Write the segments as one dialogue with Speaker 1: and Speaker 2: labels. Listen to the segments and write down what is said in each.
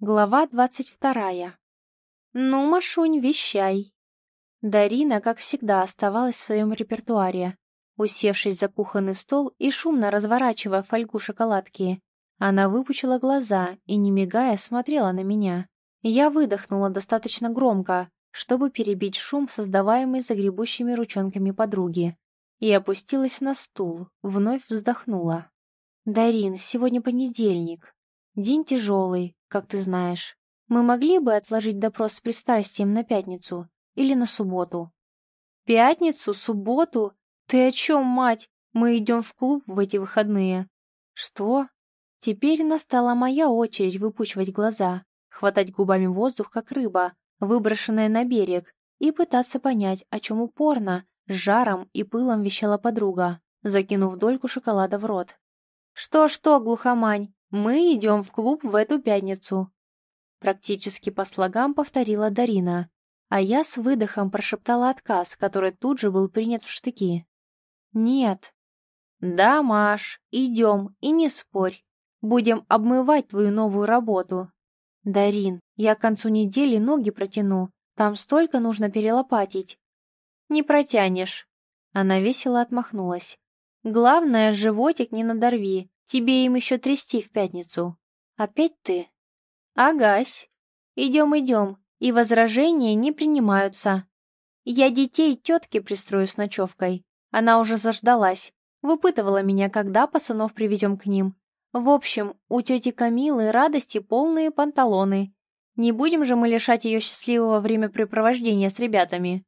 Speaker 1: Глава двадцать вторая. «Ну, Машунь, вещай!» Дарина, как всегда, оставалась в своем репертуаре. Усевшись за кухонный стол и шумно разворачивая фольгу шоколадки, она выпучила глаза и, не мигая, смотрела на меня. Я выдохнула достаточно громко, чтобы перебить шум, создаваемый загребущими ручонками подруги, и опустилась на стул, вновь вздохнула. «Дарин, сегодня понедельник. День тяжелый, как ты знаешь. Мы могли бы отложить допрос с пристрастием на пятницу или на субботу?» «Пятницу? Субботу? Ты о чем, мать? Мы идем в клуб в эти выходные». «Что?» Теперь настала моя очередь выпучивать глаза, хватать губами воздух, как рыба, выброшенная на берег, и пытаться понять, о чем упорно, с жаром и пылом вещала подруга, закинув дольку шоколада в рот. «Что-что, глухомань, мы идем в клуб в эту пятницу!» Практически по слогам повторила Дарина, а я с выдохом прошептала отказ, который тут же был принят в штыки. «Нет». «Да, Маш, идем, и не спорь. Будем обмывать твою новую работу». «Дарин, я к концу недели ноги протяну, там столько нужно перелопатить». «Не протянешь». Она весело отмахнулась. Главное, животик не надорви, тебе им еще трясти в пятницу. Опять ты? Агась. Идем, идем, и возражения не принимаются. Я детей тетке пристрою с ночевкой. Она уже заждалась. Выпытывала меня, когда пацанов привезем к ним. В общем, у тети Камилы радости полные панталоны. Не будем же мы лишать ее счастливого времяпрепровождения с ребятами.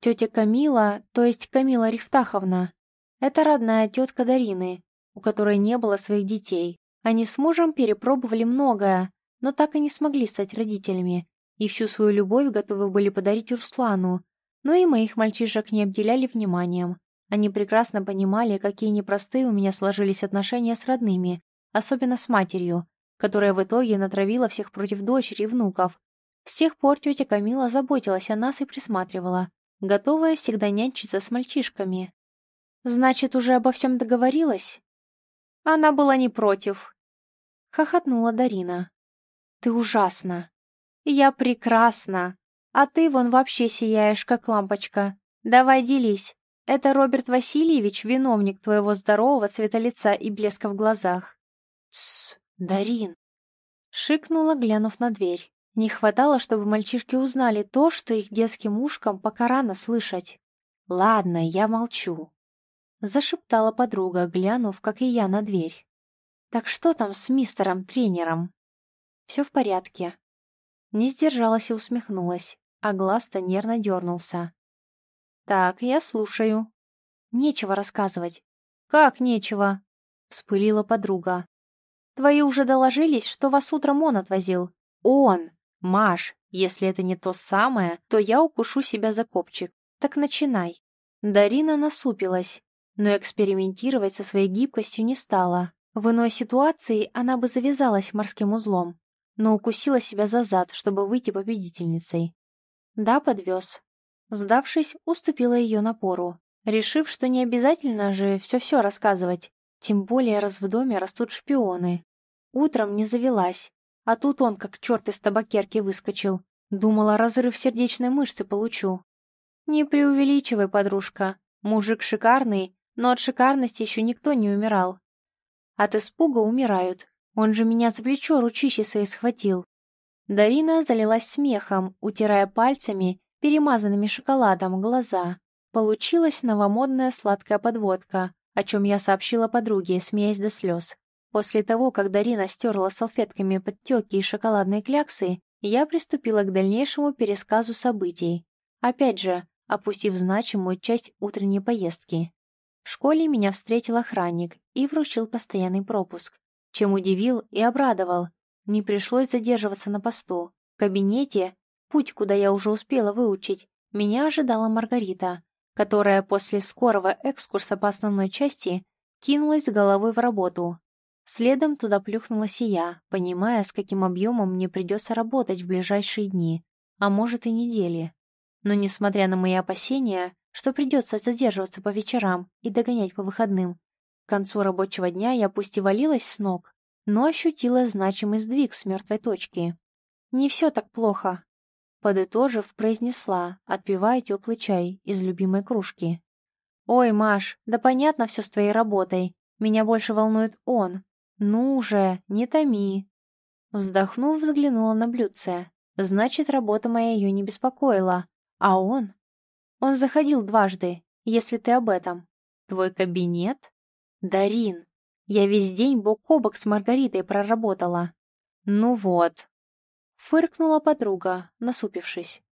Speaker 1: Тетя Камила, то есть Камила Рифтаховна, это родная тетка Дарины, у которой не было своих детей. Они с мужем перепробовали многое, но так и не смогли стать родителями, и всю свою любовь готовы были подарить Руслану, но и моих мальчишек не обделяли вниманием. Они прекрасно понимали, какие непростые у меня сложились отношения с родными, особенно с матерью, которая в итоге натравила всех против дочери и внуков. С тех пор тетя Камила заботилась о нас и присматривала, готовая всегда нянчиться с мальчишками. Значит, уже обо всем договорилась? Она была не против. Хохотнула Дарина. Ты ужасна. Я прекрасна. А ты вон вообще сияешь, как лампочка. Давай делись. Это Роберт Васильевич, виновник твоего здорового цвета лица и блеска в глазах. Тссс, Дарин. Шикнула, глянув на дверь. Не хватало, чтобы мальчишки узнали то, что их детским ушкам пока рано слышать. Ладно, я молчу. Зашептала подруга, глянув, как и я, на дверь. «Так что там с мистером-тренером?» «Все в порядке». Не сдержалась и усмехнулась, а глаз-то нервно дернулся. «Так, я слушаю». «Нечего рассказывать». «Как нечего?» — вспылила подруга. «Твои уже доложились, что вас утром он отвозил?» «Он! Маш, если это не то самое, то я укушу себя за копчик. Так начинай». Дарина насупилась, но экспериментировать со своей гибкостью не стала. В иной ситуации она бы завязалась морским узлом, но укусила себя за зад, чтобы выйти победительницей. Да, подвез. Сдавшись, уступила ее напору, решив, что не обязательно же все-все рассказывать, тем более раз в доме растут шпионы. Утром не завелась, а тут он как черт из табакерки выскочил. Думала, разрыв сердечной мышцы получу. Не преувеличивай, подружка. Мужик шикарный, но от шикарности еще никто не умирал. От испуга умирают. Он же меня за плечо ручище свои схватил. Дарина залилась смехом, утирая пальцами, перемазанными шоколадом, глаза. Получилась новомодная сладкая подводка, о чем я сообщила подруге, смеясь до слез. После того, как Дарина стерла салфетками подтеки и шоколадные кляксы, я приступила к дальнейшему пересказу событий. Опять же, опустив значимую часть утренней поездки. В школе меня встретил охранник и вручил постоянный пропуск, чем удивил и обрадовал. Не пришлось задерживаться на посту. В кабинете, путь, куда я уже успела выучить, меня ожидала Маргарита, которая после скорого экскурса по основной части кинулась головой в работу. Следом туда плюхнулась и я, понимая, с каким объемом мне придется работать в ближайшие дни, а может и недели. Но, несмотря на мои опасения, что придется задерживаться по вечерам и догонять по выходным. К концу рабочего дня я пусть и валилась с ног, но ощутила значимый сдвиг с мертвой точки. «Не все так плохо», — подытожив, произнесла, отпивая теплый чай из любимой кружки. «Ой, Маш, да понятно все с твоей работой. Меня больше волнует он. Ну уже, не томи». Вздохнув, взглянула на блюдце. Значит, работа моя ее не беспокоила. А он? Он заходил дважды, если ты об этом. Твой кабинет? Дарин, я весь день бок о бок с Маргаритой проработала. Ну вот. Фыркнула подруга, насупившись.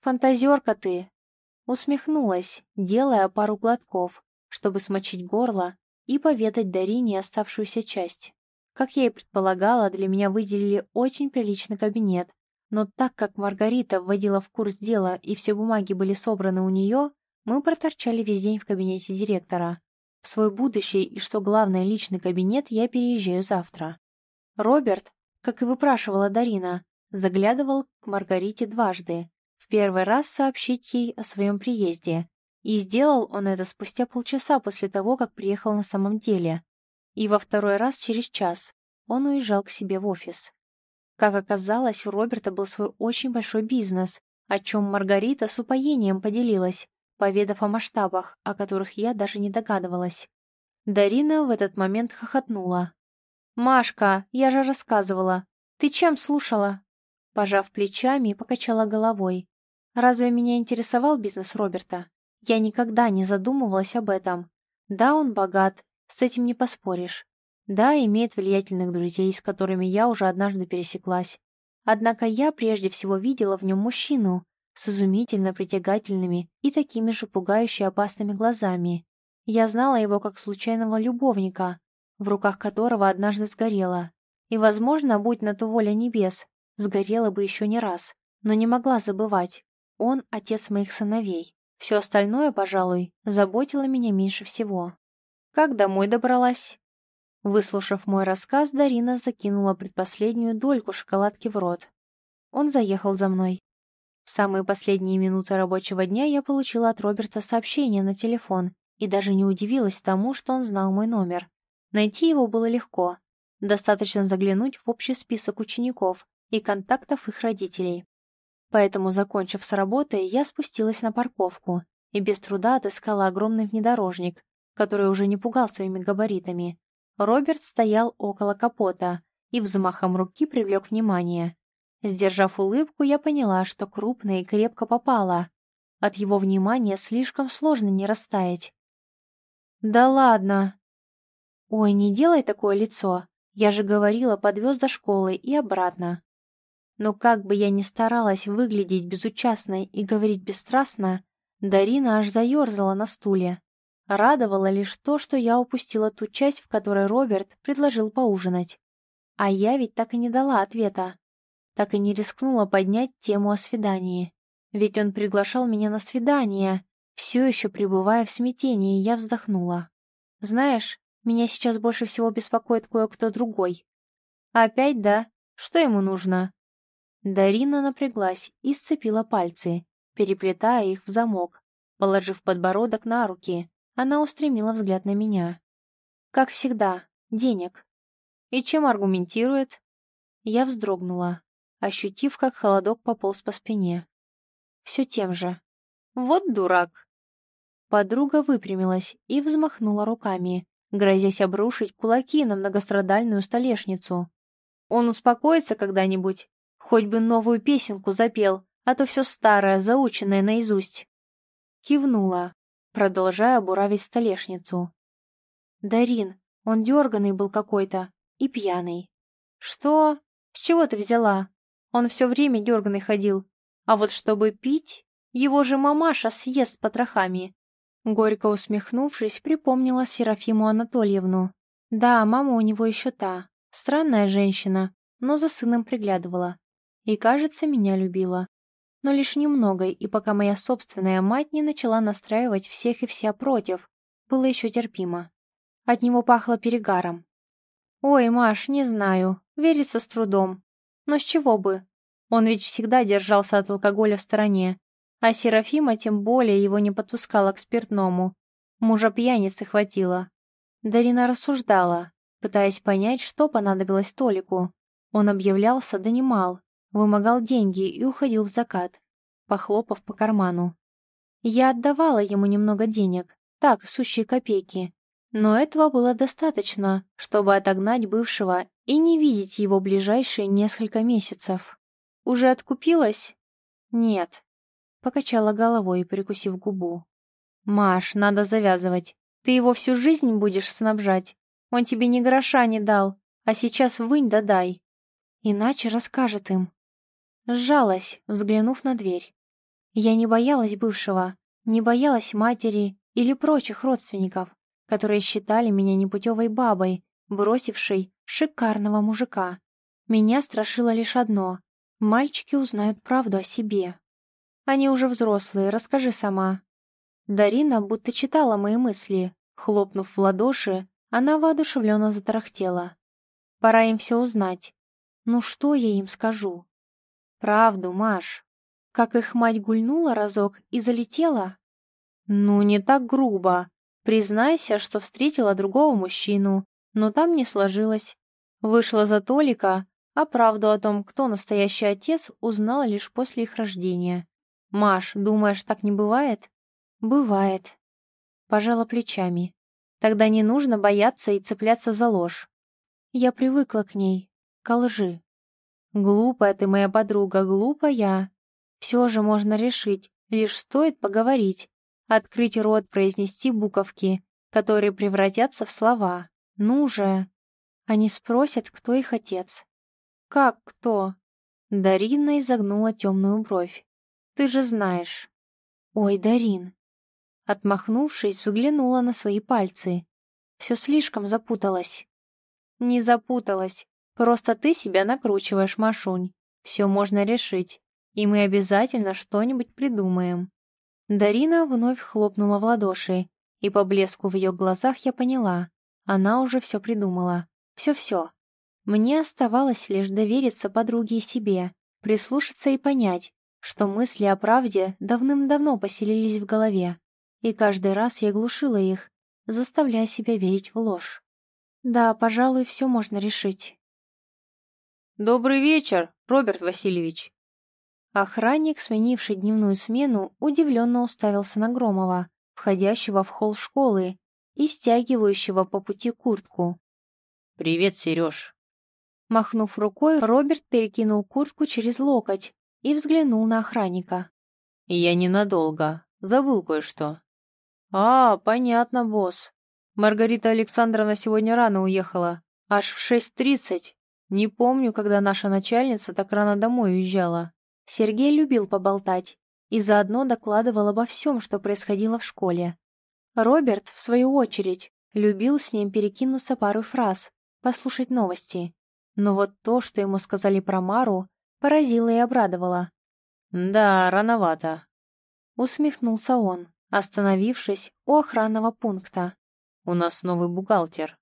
Speaker 1: Фантазерка ты. Усмехнулась, делая пару глотков, чтобы смочить горло и поведать Дарине оставшуюся часть. Как я и предполагала, для меня выделили очень приличный кабинет, но так как Маргарита вводила в курс дела и все бумаги были собраны у нее, мы проторчали весь день в кабинете директора. В свой будущий и, что главное, личный кабинет я переезжаю завтра. Роберт, как и выпрашивала Дарина, заглядывал к Маргарите дважды. В первый раз сообщить ей о своем приезде. И сделал он это спустя полчаса после того, как приехал на самом деле. И во второй раз через час он уезжал к себе в офис. Как оказалось, у Роберта был свой очень большой бизнес, о чем Маргарита с упоением поделилась, поведав о масштабах, о которых я даже не догадывалась. Дарина в этот момент хохотнула. «Машка, я же рассказывала. Ты чем слушала?» Пожав плечами, покачала головой. «Разве меня интересовал бизнес Роберта? Я никогда не задумывалась об этом. Да, он богат, с этим не поспоришь. Да, имеет влиятельных друзей, с которыми я уже однажды пересеклась. Однако я прежде всего видела в нем мужчину с изумительно притягательными и такими же пугающе опасными глазами. Я знала его как случайного любовника, в руках которого однажды сгорела. И, возможно, будь на то воля небес, сгорела бы еще не раз, но не могла забывать. Он — отец моих сыновей. Все остальное, пожалуй, заботило меня меньше всего. Как домой добралась? Выслушав мой рассказ, Дарина закинула предпоследнюю дольку шоколадки в рот. Он заехал за мной. В самые последние минуты рабочего дня я получила от Роберта сообщение на телефон и даже не удивилась тому, что он знал мой номер. Найти его было легко. Достаточно заглянуть в общий список учеников и контактов их родителей. Поэтому, закончив с работой, я спустилась на парковку и без труда отыскала огромный внедорожник, который уже не пугал своими габаритами, Роберт стоял около капота и взмахом руки привлек внимание. Сдержав улыбку, я поняла, что крупно и крепко попала. От его внимания слишком сложно не растаять. «Да ладно!» «Ой, не делай такое лицо. Я же говорила, подвез до школы и обратно». Но как бы я ни старалась выглядеть безучастной и говорить бесстрастно, Дарина аж заерзала на стуле. Радовало лишь то, что я упустила ту часть, в которой Роберт предложил поужинать. А я ведь так и не дала ответа. Так и не рискнула поднять тему о свидании. Ведь он приглашал меня на свидание. Все еще пребывая в смятении, я вздохнула. Знаешь, меня сейчас больше всего беспокоит кое-кто другой. Опять, да? Что ему нужно? Дарина напряглась и сцепила пальцы, переплетая их в замок, положив подбородок на руки. Она устремила взгляд на меня. Как всегда, денег. И чем аргументирует? Я вздрогнула, ощутив, как холодок пополз по спине. Все тем же. Вот дурак. Подруга выпрямилась и взмахнула руками, грозясь обрушить кулаки на многострадальную столешницу. Он успокоится когда-нибудь, хоть бы новую песенку запел, а то все старое, заученное наизусть. Кивнула, продолжая буравить столешницу. «Дарин, он дерганый был какой-то и пьяный». «Что? С чего ты взяла? Он все время дерганый ходил. А вот чтобы пить, его же мамаша съест с потрохами». Горько усмехнувшись, припомнила Серафиму Анатольевну. Да, мама у него еще та. Странная женщина, но за сыном приглядывала. И, кажется, меня любила но лишь немного, и пока моя собственная мать не начала настраивать всех и вся против, было еще терпимо. От него пахло перегаром. «Ой, Маш, не знаю, верится с трудом. Но с чего бы? Он ведь всегда держался от алкоголя в стороне, а Серафима тем более его не подпускала к спиртному. Мужа пьяницы хватило. Дарина рассуждала. пытаясь понять, что понадобилось Толику. Он объявлялся, донимал, вымогал деньги и уходил в закат, похлопав по карману. Я отдавала ему немного денег, так, сущие копейки. Но этого было достаточно, чтобы отогнать бывшего и не видеть его ближайшие несколько месяцев. «Уже откупилась?» «Нет», — покачала головой, прикусив губу. «Маш, надо завязывать. Ты его всю жизнь будешь снабжать. Он тебе ни гроша не дал, а сейчас вынь да дай. Иначе расскажет им». Сжалась, взглянув на дверь. Я не боялась бывшего, не боялась матери или прочих родственников, которые считали меня непутевой бабой, бросившей шикарного мужика. Меня страшило лишь одно — мальчики узнают правду о себе. Они уже взрослые, расскажи сама. Дарина будто читала мои мысли. Хлопнув в ладоши, она воодушевленно затарахтела. Пора им все узнать. Ну что я им скажу? Правду, Маш. Как их мать гульнула разок и залетела? Ну, не так грубо. Признайся, что встретила другого мужчину, но там не сложилось. Вышла за Толика, а правду о том, кто настоящий отец, узнала лишь после их рождения. «Маш, думаешь, так не бывает?» «Бывает». Пожала плечами. «Тогда не нужно бояться и цепляться за ложь. Я привыкла к ней, к лжи. Глупая ты, моя подруга, глупая. Все же можно решить, лишь стоит поговорить, открыть рот, произнести буковки, которые превратятся в слова. Ну же. Они спросят, кто их отец. Как кто? Дарина изогнула темную бровь. Ты же знаешь. Ой, Дарин. Отмахнувшись, взглянула на свои пальцы. Все слишком запуталось. Не запуталась. Просто ты себя накручиваешь, Машунь. Все можно решить, и мы обязательно что-нибудь придумаем». Дарина вновь хлопнула в ладоши, и по блеску в ее глазах я поняла. Она уже все придумала. Все-все. Мне оставалось лишь довериться подруге и себе, прислушаться и понять, что мысли о правде давным-давно поселились в голове, и каждый раз я глушила их, заставляя себя верить в ложь. Да, пожалуй, все можно решить.
Speaker 2: «Добрый вечер, Роберт Васильевич!»
Speaker 1: Охранник, сменивший дневную смену, удивленно уставился на Громова, входящего в холл школы и стягивающего по пути куртку.
Speaker 2: «Привет, Сереж!»
Speaker 1: Махнув рукой, Роберт перекинул куртку через локоть и взглянул на охранника.
Speaker 2: «Я ненадолго. Забыл кое-что».
Speaker 1: «А, понятно, босс. Маргарита Александровна сегодня рано уехала. Аж в шесть тридцать. Не помню, когда наша начальница так рано домой уезжала. Сергей любил поболтать и заодно докладывал обо всем, что происходило в школе. Роберт, в свою очередь, любил с ним перекинуться пару фраз, послушать новости. Но вот то, что ему сказали про Мару, поразило и обрадовало.
Speaker 2: «Да, рановато», —
Speaker 1: усмехнулся он, остановившись у охранного пункта.
Speaker 2: «У нас новый бухгалтер».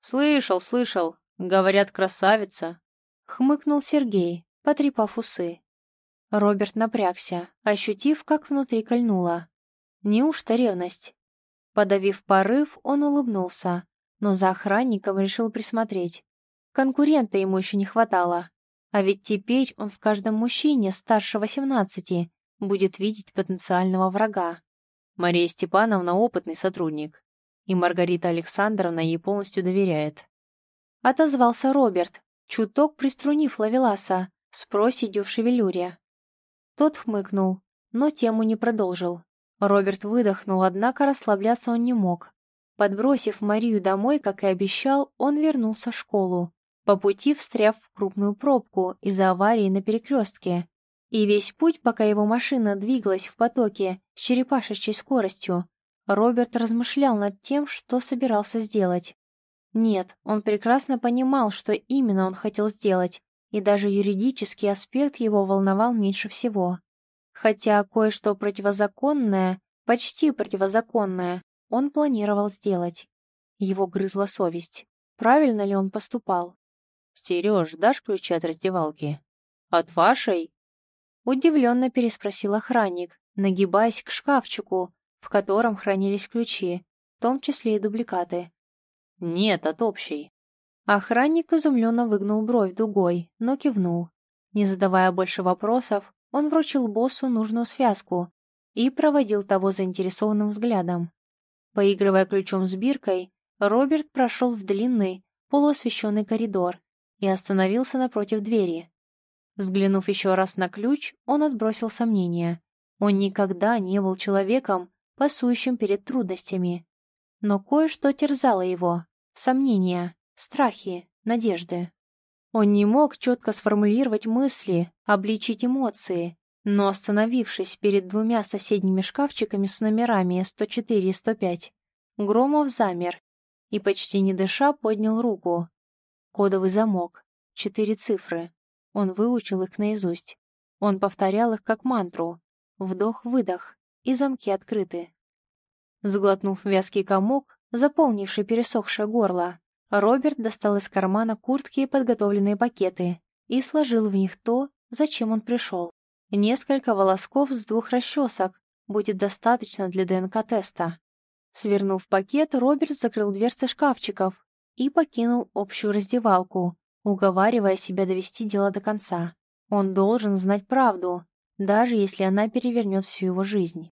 Speaker 2: «Слышал, слышал. Говорят, красавица.
Speaker 1: Хмыкнул Сергей, потрепав усы. Роберт напрягся, ощутив, как внутри кольнуло. Неужто ревность? Подавив порыв, он улыбнулся, но за охранником решил присмотреть. Конкурента ему еще не хватало. А ведь теперь он в каждом мужчине старше восемнадцати будет видеть потенциального врага.
Speaker 2: Мария Степановна опытный сотрудник, и Маргарита Александровна ей полностью доверяет.
Speaker 1: Отозвался Роберт, чуток приструнив Лавеласа с проседью в шевелюре. Тот хмыкнул, но тему не продолжил. Роберт выдохнул, однако расслабляться он не мог. Подбросив Марию домой, как и обещал, он вернулся в школу, по пути встряв в крупную пробку из-за аварии на перекрестке. И весь путь, пока его машина двигалась в потоке с черепашечей скоростью, Роберт размышлял над тем, что собирался сделать. Нет, он прекрасно понимал, что именно он хотел сделать, и даже юридический аспект его волновал меньше всего. Хотя кое-что противозаконное, почти противозаконное, он планировал сделать. Его грызла совесть. Правильно ли он поступал?
Speaker 2: «Сереж, дашь ключи от раздевалки?» «От вашей?»
Speaker 1: Удивленно переспросил охранник, нагибаясь к шкафчику, в котором хранились ключи, в том числе и дубликаты.
Speaker 2: «Нет, от общей».
Speaker 1: Охранник изумленно выгнул бровь дугой, но кивнул. Не задавая больше вопросов, он вручил боссу нужную связку и проводил того заинтересованным взглядом. Поигрывая ключом с биркой, Роберт прошел в длинный, полуосвещенный коридор и остановился напротив двери. Взглянув еще раз на ключ, он отбросил сомнения. Он никогда не был человеком, пасующим перед трудностями. Но кое-что терзало его. Сомнения, страхи, надежды. Он не мог четко сформулировать мысли, обличить эмоции, но, остановившись перед двумя соседними шкафчиками с номерами 104 и 105, Громов замер и, почти не дыша, поднял руку. Кодовый замок. Четыре цифры. Он выучил их наизусть. Он повторял их как мантру. Вдох-выдох, и замки открыты. Сглотнув вязкий комок, заполнивший пересохшее горло, Роберт достал из кармана куртки подготовленные пакеты и сложил в них то, зачем он пришел. Несколько волосков с двух расчесок будет достаточно для ДНК-теста. Свернув пакет, Роберт закрыл дверцы шкафчиков и покинул общую раздевалку, уговаривая себя довести дело до конца. Он должен знать правду, даже если она перевернет всю его жизнь.